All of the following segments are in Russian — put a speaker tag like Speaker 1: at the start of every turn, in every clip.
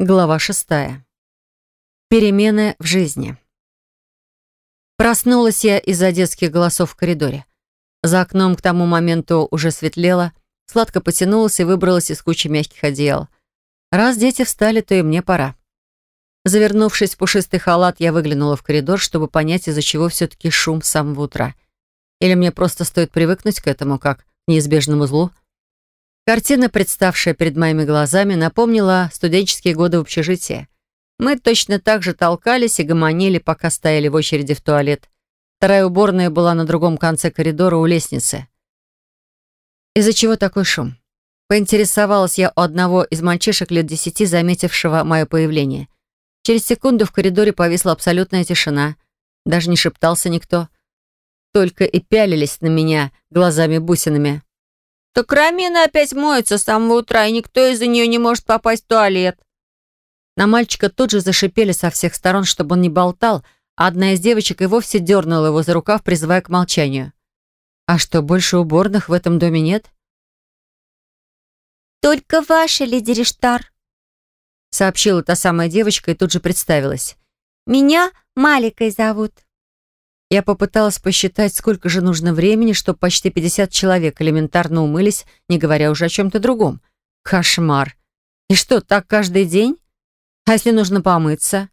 Speaker 1: Глава шестая. Перемены в жизни. Проснулась я из-за детских голосов в коридоре. За окном к тому моменту уже светлело, сладко потянулась и выбралась из кучи мягких одеял. Раз дети встали, то и мне пора. Завернувшись в пушистый халат, я выглянула в коридор, чтобы понять, из-за чего все-таки шум с самого утра. Или мне просто стоит привыкнуть к этому, как к неизбежному злу — Картина, представшая перед моими глазами, напомнила студенческие годы в общежитии. Мы точно так же толкались и гомонили, пока стояли в очереди в туалет. Вторая уборная была на другом конце коридора у лестницы. Из-за чего такой шум? Поинтересовалась я у одного из мальчишек лет десяти, заметившего мое появление. Через секунду в коридоре повисла абсолютная тишина. Даже не шептался никто. Только и пялились на меня глазами-бусинами.
Speaker 2: «Так Рамина опять моется с самого утра, и никто из-за нее не может попасть в туалет».
Speaker 1: На мальчика тут же зашипели со всех сторон, чтобы он не болтал, а одна из девочек и вовсе дернула его за рукав, призывая к молчанию. «А что, больше уборных в этом доме нет?»
Speaker 3: «Только ваша, леди Риштар», —
Speaker 1: сообщила та самая девочка и тут же представилась.
Speaker 3: «Меня Маликой зовут».
Speaker 1: Я попыталась посчитать, сколько же нужно времени, чтобы почти 50 человек элементарно умылись, не говоря уже о чем-то другом. Кошмар. И что, так каждый день? А если нужно помыться?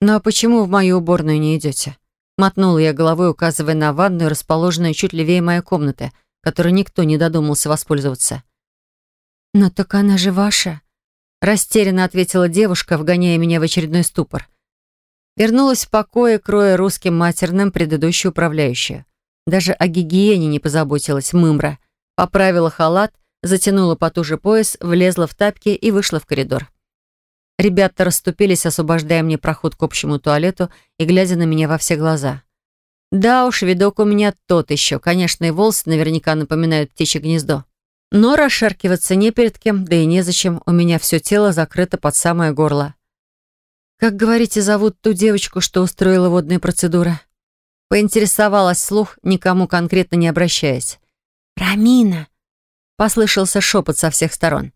Speaker 1: Ну а почему в мою уборную не идете? Мотнула я головой, указывая на ванную, расположенную чуть левее моей комнаты, которой никто не додумался воспользоваться. «Но так она же ваша», — растерянно ответила девушка, вгоняя меня в очередной ступор. Вернулась в покое, кроя русским матерным предыдущую управляющую. Даже о гигиене не позаботилась мымра. Поправила халат, затянула потуже пояс, влезла в тапки и вышла в коридор. Ребята расступились, освобождая мне проход к общему туалету и глядя на меня во все глаза. Да уж, видок у меня тот еще. Конечно, и волосы наверняка напоминают птичье гнездо. Но расшаркиваться не перед кем, да и незачем. У меня все тело закрыто под самое горло. «Как, говорите, зовут ту девочку, что устроила водные процедуры?» Поинтересовалась слух, никому конкретно не обращаясь.
Speaker 3: «Рамина!»
Speaker 1: Послышался шепот со всех сторон.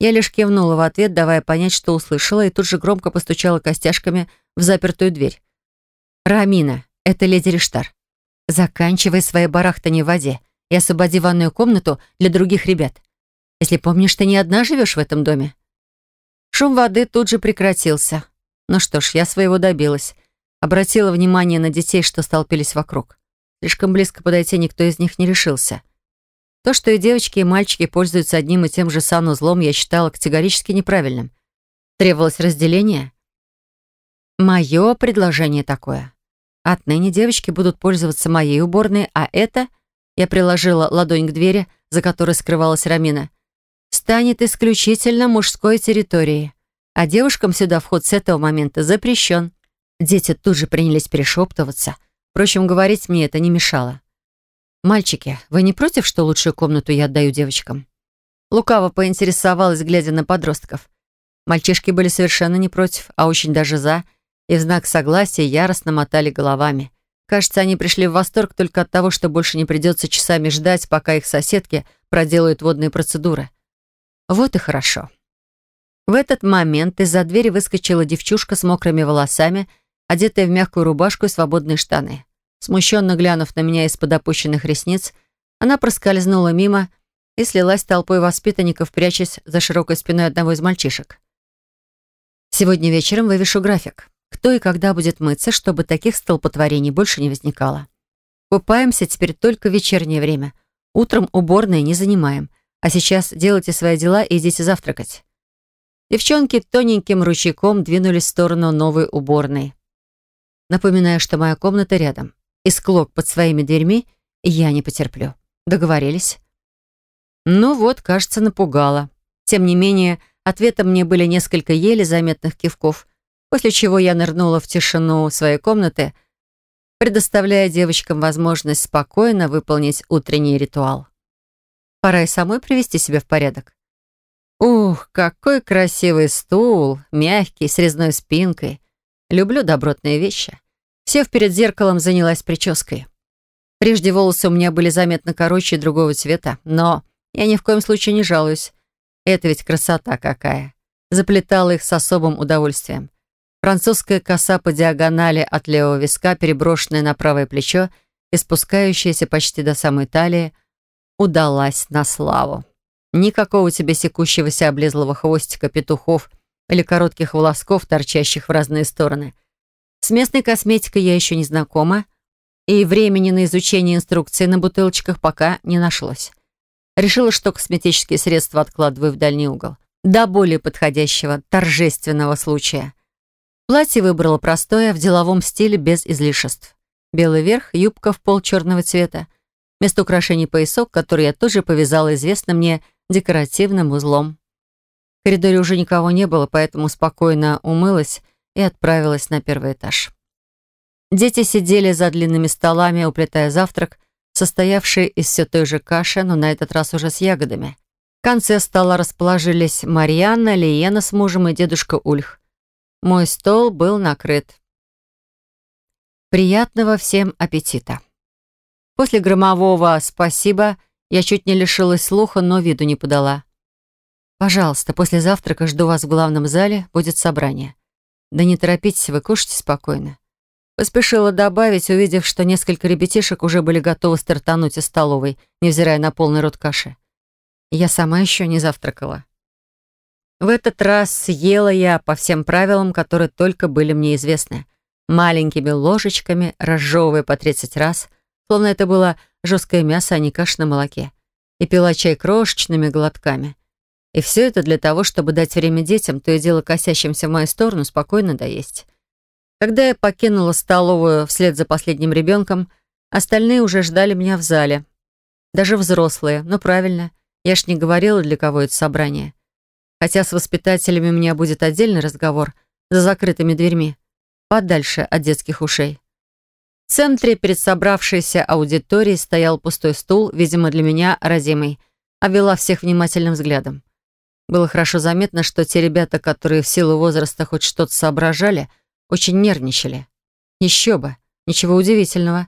Speaker 1: Я лишь кивнула в ответ, давая понять, что услышала, и тут же громко постучала костяшками в запертую дверь. «Рамина, это леди Риштар. Заканчивай свои барахтания в воде и освободи ванную комнату для других ребят. Если помнишь, ты не одна живешь в этом доме». Шум воды тут же прекратился. Ну что ж, я своего добилась. Обратила внимание на детей, что столпились вокруг. Слишком близко подойти никто из них не решился. То, что и девочки, и мальчики пользуются одним и тем же санузлом, я считала категорически неправильным. Требовалось разделение. Мое предложение такое. Отныне девочки будут пользоваться моей уборной, а это, я приложила ладонь к двери, за которой скрывалась Рамина, станет исключительно мужской территорией а девушкам сюда вход с этого момента запрещен. Дети тут же принялись перешептываться. Впрочем, говорить мне это не мешало. «Мальчики, вы не против, что лучшую комнату я отдаю девочкам?» Лукаво поинтересовалась, глядя на подростков. Мальчишки были совершенно не против, а очень даже за, и в знак согласия яростно мотали головами. Кажется, они пришли в восторг только от того, что больше не придется часами ждать, пока их соседки проделают водные процедуры. Вот и хорошо. В этот момент из-за двери выскочила девчушка с мокрыми волосами, одетая в мягкую рубашку и свободные штаны. Смущенно глянув на меня из-под опущенных ресниц, она проскользнула мимо и слилась толпой воспитанников, прячась за широкой спиной одного из мальчишек. Сегодня вечером вывешу график. Кто и когда будет мыться, чтобы таких столпотворений больше не возникало. Купаемся теперь только в вечернее время. Утром уборные не занимаем. А сейчас делайте свои дела и идите завтракать. Девчонки тоненьким ручейком двинулись в сторону новой уборной. Напоминаю, что моя комната рядом. И склок под своими дверьми я не потерплю. Договорились? Ну вот, кажется, напугала. Тем не менее, ответом мне были несколько еле заметных кивков, после чего я нырнула в тишину своей комнаты, предоставляя девочкам возможность спокойно выполнить утренний ритуал. Пора и самой привести себя в порядок. Ух, какой красивый стул, мягкий, с резной спинкой. Люблю добротные вещи. Сев перед зеркалом, занялась прической. Прежде волосы у меня были заметно короче и другого цвета, но я ни в коем случае не жалуюсь. Это ведь красота какая. заплетала их с особым удовольствием. Французская коса по диагонали от левого виска, переброшенная на правое плечо и спускающаяся почти до самой талии, удалась на славу. Никакого тебе секущегося облезлого хвостика петухов или коротких волосков, торчащих в разные стороны. С местной косметикой я еще не знакома, и времени на изучение инструкции на бутылочках пока не нашлось. Решила, что косметические средства откладываю в дальний угол. До более подходящего, торжественного случая. Платье выбрала простое, в деловом стиле, без излишеств. Белый верх, юбка в пол черного цвета. Вместо украшений поясок, который я тоже повязала известным мне декоративным узлом. В коридоре уже никого не было, поэтому спокойно умылась и отправилась на первый этаж. Дети сидели за длинными столами, уплетая завтрак, состоявший из все той же каши, но на этот раз уже с ягодами. В конце стола расположились Марьяна, Лиена с мужем и дедушка Ульх. Мой стол был накрыт. Приятного всем аппетита. После громового «спасибо» я чуть не лишилась слуха, но виду не подала. «Пожалуйста, после завтрака жду вас в главном зале, будет собрание. Да не торопитесь, вы кушайте спокойно. Поспешила добавить, увидев, что несколько ребятишек уже были готовы стартануть из столовой, невзирая на полный рот каши. Я сама еще не завтракала. В этот раз съела я по всем правилам, которые только были мне известны. Маленькими ложечками, разжевывая по 30 раз, словно это было жесткое мясо, а не каша на молоке. И пила чай крошечными глотками. И все это для того, чтобы дать время детям, то и дело косящимся в мою сторону, спокойно доесть. Когда я покинула столовую вслед за последним ребенком, остальные уже ждали меня в зале. Даже взрослые, но правильно, я ж не говорила, для кого это собрание. Хотя с воспитателями у меня будет отдельный разговор за закрытыми дверьми, подальше от детских ушей. Центре перед собравшейся аудиторией стоял пустой стул, видимо, для меня разимый, обвела всех внимательным взглядом. Было хорошо заметно, что те ребята, которые в силу возраста хоть что-то соображали — очень нервничали. Еще бы, ничего удивительного.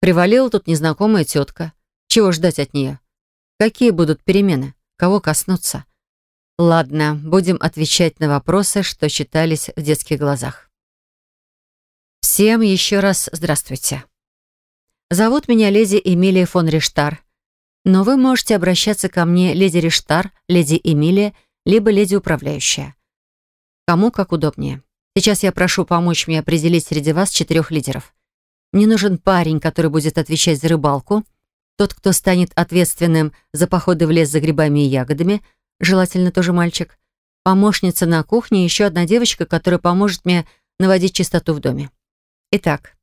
Speaker 1: Привалила тут незнакомая тетка. Чего ждать от нее? Какие будут перемены? Кого коснуться? Ладно, будем отвечать на вопросы, что читались в детских глазах. Всем еще раз здравствуйте. Зовут меня леди Эмилия фон Риштар. Но вы можете обращаться ко мне леди Риштар, леди Эмилия, либо леди управляющая. Кому как удобнее. Сейчас я прошу помочь мне определить среди вас четырех лидеров. Мне нужен парень, который будет отвечать за рыбалку, тот, кто станет ответственным за походы в лес за грибами и ягодами, желательно тоже мальчик, помощница на кухне и еще одна девочка, которая поможет мне наводить чистоту в доме. Итак,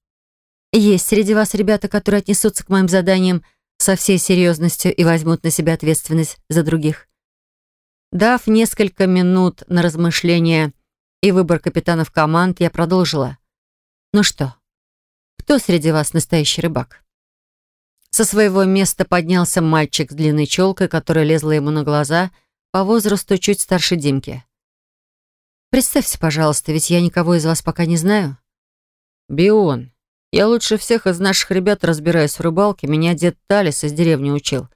Speaker 1: есть среди вас ребята, которые отнесутся к моим заданиям со всей серьезностью и возьмут на себя ответственность за других. Дав несколько минут на размышление и выбор капитанов команд, я продолжила. «Ну что, кто среди вас настоящий рыбак?» Со своего места поднялся мальчик с длинной челкой, которая лезла ему на глаза, по возрасту чуть старше Димки. «Представьте, пожалуйста, ведь я никого из вас пока не знаю». «Бион, я лучше всех из наших ребят разбираюсь в рыбалке. Меня дед Талис из деревни учил.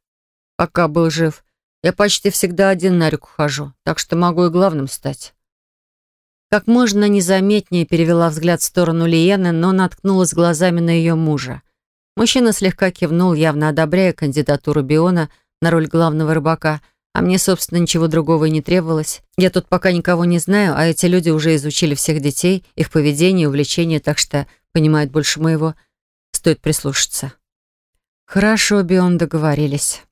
Speaker 1: Пока был жив, я почти всегда один на реку хожу, так что могу и главным стать». Как можно незаметнее перевела взгляд в сторону Лиены, но наткнулась глазами на ее мужа. Мужчина слегка кивнул, явно одобряя кандидатуру Биона на роль главного рыбака, а мне, собственно, ничего другого и не требовалось. Я тут пока никого не знаю, а эти люди уже изучили всех детей, их поведение, увлечения, так что понимают больше моего. Стоит прислушаться. Хорошо, Бион, договорились.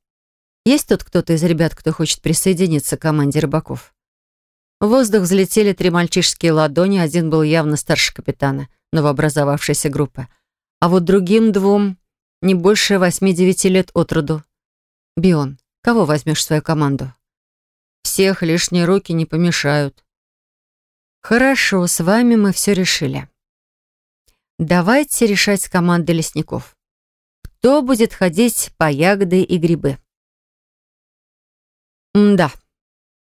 Speaker 1: Есть тут кто-то из ребят, кто хочет присоединиться к команде рыбаков? В воздух взлетели три мальчишеские ладони, один был явно старше капитана новообразовавшейся группы, а вот другим двум не больше восьми-девяти лет от роду. «Бион, кого возьмешь в свою команду?» «Всех лишние руки не помешают». «Хорошо, с вами мы все решили. Давайте решать с командой лесников. Кто будет ходить по ягоды и грибы?» «Да».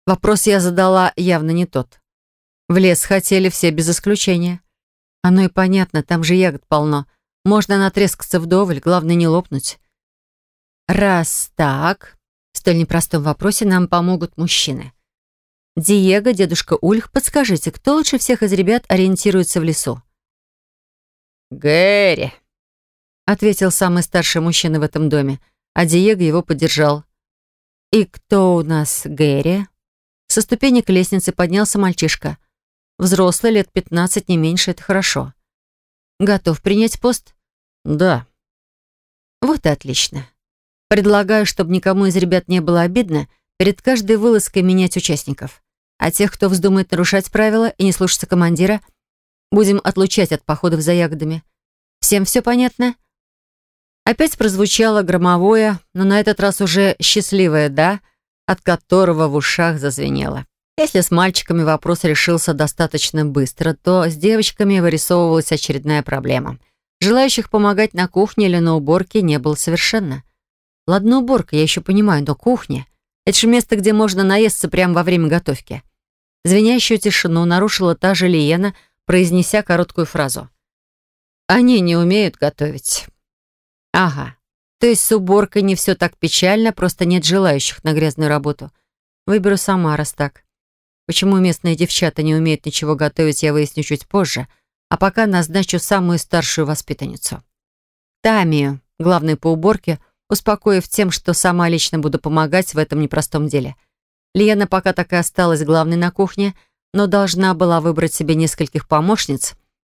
Speaker 1: Вопрос я задала явно не тот. В лес хотели все без исключения. Оно и понятно, там же ягод полно. Можно натрескаться вдоволь, главное не лопнуть. Раз так, в столь непростом вопросе нам помогут мужчины. Диего, дедушка Ульх, подскажите, кто лучше всех из ребят ориентируется в лесу?»
Speaker 2: «Гэри», —
Speaker 1: ответил самый старший мужчина в этом доме, а Диего его поддержал. «И кто у нас Гэри?» Со ступенек лестницы поднялся мальчишка. Взрослый, лет пятнадцать, не меньше, это хорошо. «Готов принять пост?»
Speaker 2: «Да».
Speaker 1: «Вот и отлично. Предлагаю, чтобы никому из ребят не было обидно, перед каждой вылазкой менять участников. А тех, кто вздумает нарушать правила и не слушаться командира, будем отлучать от походов за ягодами. Всем все понятно?» Опять прозвучало громовое, но на этот раз уже счастливое «да», от которого в ушах зазвенело. Если с мальчиками вопрос решился достаточно быстро, то с девочками вырисовывалась очередная проблема. Желающих помогать на кухне или на уборке не было совершенно. Ладно, уборка, я еще понимаю, но кухня — это же место, где можно наесться прямо во время готовки. Звенящую тишину нарушила та же Лиена, произнеся короткую фразу. «Они не умеют готовить». «Ага, то есть с уборкой не все так печально, просто нет желающих на грязную работу. Выберу сама, раз так. Почему местные девчата не умеют ничего готовить, я выясню чуть позже, а пока назначу самую старшую воспитанницу. Тамию, главной по уборке, успокоив тем, что сама лично буду помогать в этом непростом деле. Лена пока так и осталась главной на кухне, но должна была выбрать себе нескольких помощниц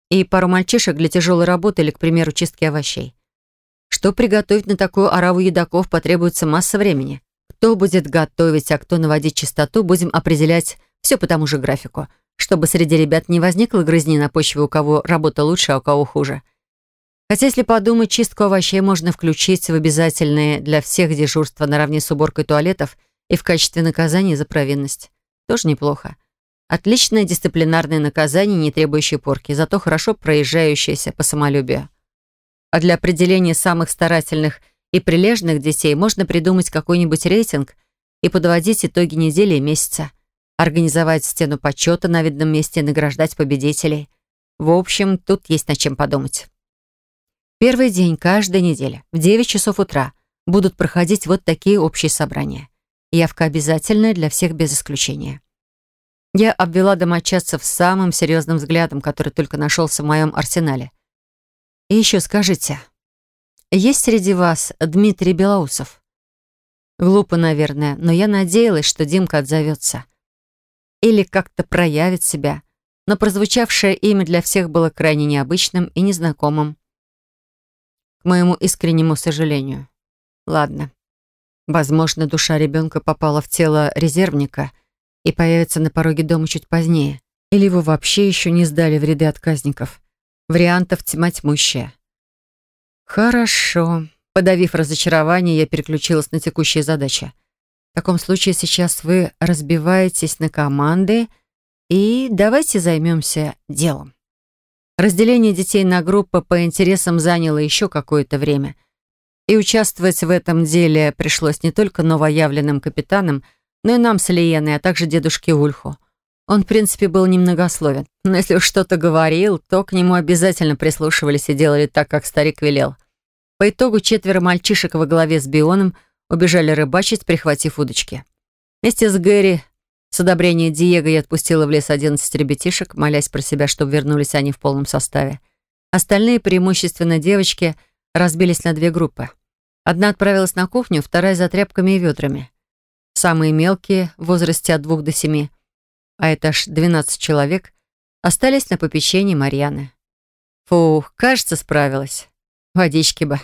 Speaker 1: и пару мальчишек для тяжелой работы или, к примеру, чистки овощей. Что приготовить на такую ораву едоков потребуется масса времени. Кто будет готовить, а кто наводить чистоту, будем определять все по тому же графику, чтобы среди ребят не возникло грызни на почве, у кого работа лучше, а у кого хуже. Хотя, если подумать, чистку овощей можно включить в обязательные для всех дежурства наравне с уборкой туалетов и в качестве наказания за провинность. Тоже неплохо. Отличное дисциплинарное наказание, не требующее порки, зато хорошо проезжающееся по самолюбию. А для определения самых старательных и прилежных детей можно придумать какой-нибудь рейтинг и подводить итоги недели и месяца. Организовать стену почета на видном месте награждать победителей. В общем, тут есть над чем подумать. Первый день каждой недели в 9 часов утра будут проходить вот такие общие собрания. Явка обязательная для всех без исключения. Я обвела домочадцев самым серьезным взглядом, который только нашелся в моем арсенале – и еще скажите, есть среди вас Дмитрий Белоусов? Глупо, наверное, но я надеялась, что Димка отзовется. Или как-то проявит себя. Но прозвучавшее имя для всех было крайне необычным и незнакомым. К моему искреннему сожалению. Ладно. Возможно, душа ребенка попала в тело резервника и появится на пороге дома чуть позднее. Или его вообще еще не сдали в ряды отказников. Вариантов тьма тьмущая. Хорошо. Подавив разочарование, я переключилась на текущие задачи. В таком случае сейчас вы разбиваетесь на команды, и давайте займемся делом. Разделение детей на группы по интересам заняло еще какое-то время. И участвовать в этом деле пришлось не только новоявленным капитанам, но и нам с Лиеной, а также дедушке Ульху. Он, в принципе, был немногословен, но если уж что-то говорил, то к нему обязательно прислушивались и делали так, как старик велел. По итогу четверо мальчишек во главе с Бионом убежали рыбачить, прихватив удочки. Вместе с Гэри, с одобрения Диего, я отпустила в лес 11 ребятишек, молясь про себя, чтобы вернулись они в полном составе. Остальные, преимущественно девочки, разбились на две группы. Одна отправилась на кухню, вторая за тряпками и ведрами. Самые мелкие, в возрасте от двух до семи, а это аж 12 человек, остались на попечении Марьяны. Фух, кажется, справилась. Водички бы.